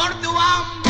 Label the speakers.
Speaker 1: Marduam